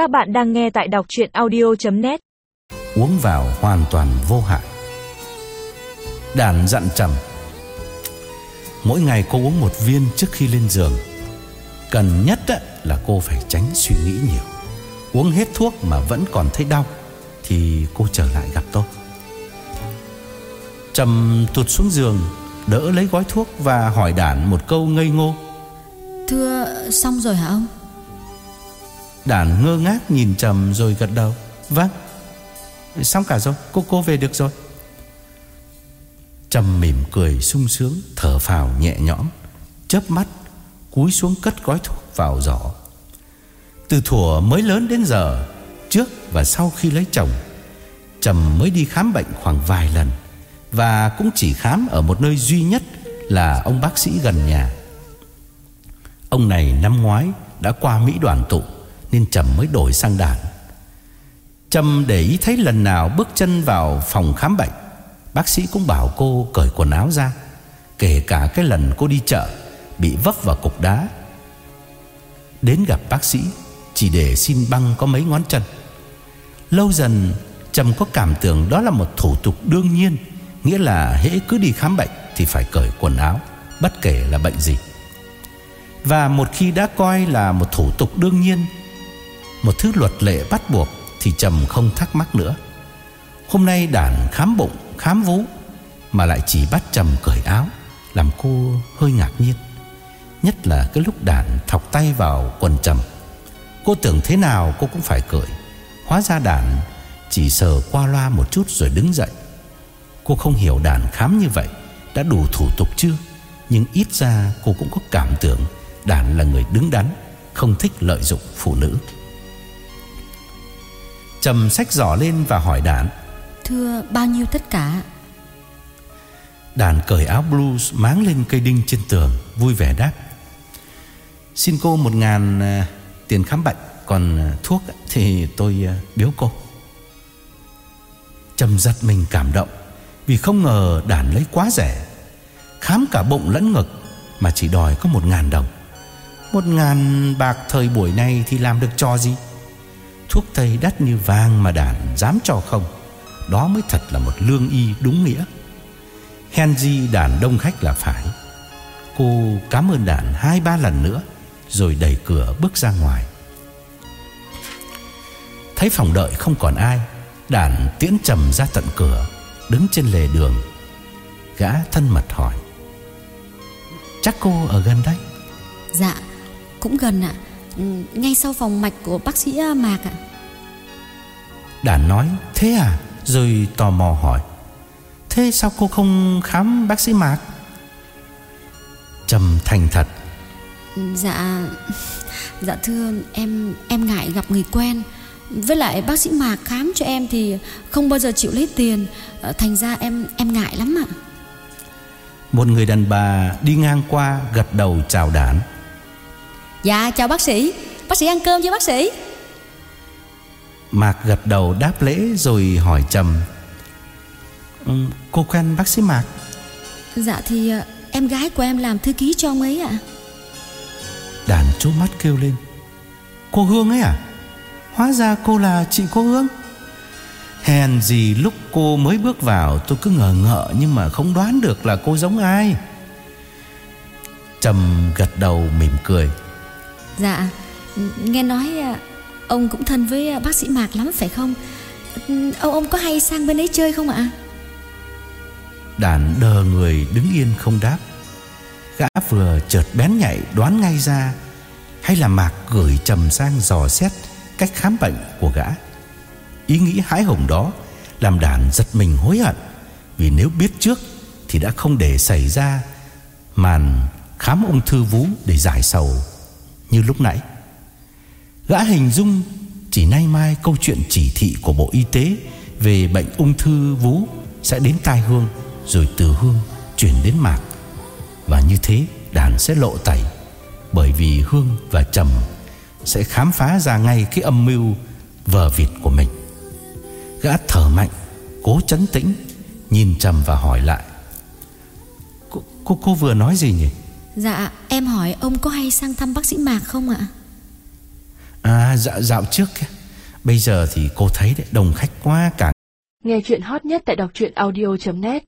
Các bạn đang nghe tại đọc chuyện audio.net Uống vào hoàn toàn vô hại. Đàn dặn trầm Mỗi ngày cô uống một viên trước khi lên giường. Cần nhất là cô phải tránh suy nghĩ nhiều. Uống hết thuốc mà vẫn còn thấy đau Thì cô trở lại gặp tôi. Trầm tụt xuống giường Đỡ lấy gói thuốc và hỏi đàn một câu ngây ngô. Thưa xong rồi hả ông Đàn ngơ ngác nhìn Trầm rồi gật đầu. Vâng. Xong cả rồi, cô cô về được rồi. Trầm mỉm cười sung sướng, Thở phào nhẹ nhõm. Chớp mắt, Cúi xuống cất gói thuốc vào giỏ. Từ thủa mới lớn đến giờ, Trước và sau khi lấy chồng, Trầm mới đi khám bệnh khoảng vài lần Và cũng chỉ khám ở một nơi duy nhất Là ông bác sĩ gần nhà. Ông này năm ngoái đã qua Mỹ đoàn tụ. Nên Trầm mới đổi sang đàn. Trầm để ý thấy lần nào bước chân vào phòng khám bệnh, Bác sĩ cũng bảo cô cởi quần áo ra, Kể cả cái lần cô đi chợ Bị vấp vào cục đá. Đến gặp bác sĩ, Chỉ để xin băng có mấy ngón chân. Lâu dần, Trầm có cảm tưởng đó là một thủ tục đương nhiên, Nghĩa là hễ cứ đi khám bệnh Thì phải cởi quần áo, Bất kể là bệnh gì. Và một khi đã coi là một thủ tục đương nhiên một thứ luật lệ bắt buộc Thì Trầm không thắc mắc nữa. Hôm nay đàn khám bụng, Khám vú Mà lại chỉ bắt Trầm cởi áo, Làm cô hơi ngạc nhiên. Nhất là cái lúc đàn thọc tay vào quần Trầm. Cô tưởng thế nào cô cũng phải cởi. Hóa ra đàn chỉ sờ qua loa một chút rồi đứng dậy. Cô không hiểu đàn khám như vậy Đã đủ thủ tục chưa? Nhưng ít ra cô cũng có cảm tưởng Đàn là người đứng đắn, Không thích lợi dụng phụ nữ. Trầm sách giỏ lên và hỏi đàn Thưa bao nhiêu tất cả? Đàn cởi áo blues Máng lên cây đinh trên tường Vui vẻ đáp. Xin cô một ngàn à, tiền khám bệnh Còn à, thuốc thì tôi à, biếu cô. Trầm giật mình cảm động Vì không ngờ đàn lấy quá rẻ. Khám cả bụng lẫn ngực Mà chỉ đòi có một ngàn đồng. Một ngàn bạc thời buổi này Thì làm được cho gì Thuốc tây đắt như vàng mà đàn dám cho không. Đó mới thật là một lương y đúng nghĩa. Henry đàn đông khách là phải. Cô cảm ơn đàn hai ba lần nữa, Rồi đẩy cửa bước ra ngoài. Thấy phòng đợi không còn ai, Đàn tiễn trầm ra tận cửa, Đứng trên lề đường. Gã thân mật hỏi, Chắc cô ở gần đây? Dạ cũng gần ạ. à. Ngay sau phòng mạch của bác sĩ à, Mạc ạ. Đàn nói Thế à? Rồi tò mò hỏi. Thế sao cô không khám bác sĩ Mạc? Trầm thành thật. Dạ Dạ thưa em Em ngại gặp người quen. Với lại bác sĩ Mạc khám cho em thì Không bao giờ chịu lấy tiền. Ờ, Thành ra em em ngại lắm ạ. Một người đàn bà đi ngang qua gật đầu chào đàn Dạ chào bác sĩ. Bác sĩ ăn cơm chưa bác sĩ? Mạc gật đầu đáp lễ rồi hỏi Trầm. "Ừ, Cô quen bác sĩ Mạc. Dạ thì ờ, em gái của em làm thư ký cho ông ấy ạ. Đàn chố mắt kêu lên. Cô Hương ấy à? Hóa ra cô là chị cô Hương. Hèn gì lúc cô mới bước vào Tôi cứ ngờ ngợ Nhưng mà không đoán được là cô giống ai. Trầm gật đầu mỉm cười Dạ Nghe nói à, ông cũng thân với à, bác sĩ Mạc lắm, phải không? Ông ông có hay sang bên ấy chơi không ạ? Đàn đờ người đứng yên không đáp. Gã vừa chợt bén nhạy đoán ngay ra, Hay là Mạc gửi Trầm sang dò xét Cách khám bệnh của gã. Ý nghĩ hái hùng đó Làm đàn giật mình hối hận, Vì nếu biết trước Thì đã không để xảy ra Màn khám ung thư vú để giải sầu. Như lúc nãy. Gã hình dung Chỉ nay mai câu chuyện chỉ thị của Bộ Y tế Về bệnh ung thư vú Sẽ đến tai Hương Rồi từ Hương chuyển đến Mạc. Và như thế đàn sẽ lộ tẩy Bởi vì Hương và Trầm Sẽ khám phá ra ngay cái âm mưu Vờ vịt của mình. Gã thở mạnh Cố chấn tĩnh Nhìn Trầm và hỏi lại Cô, cô, cô vừa nói gì nhỉ? Dạ em hỏi ông có hay sang thăm bác sĩ Mạc không ạ? À dạo, dạo trước Bây giờ thì cô thấy đấy Đông khách quá cả. Nghe chuyện hot nhất tại đọc audio.net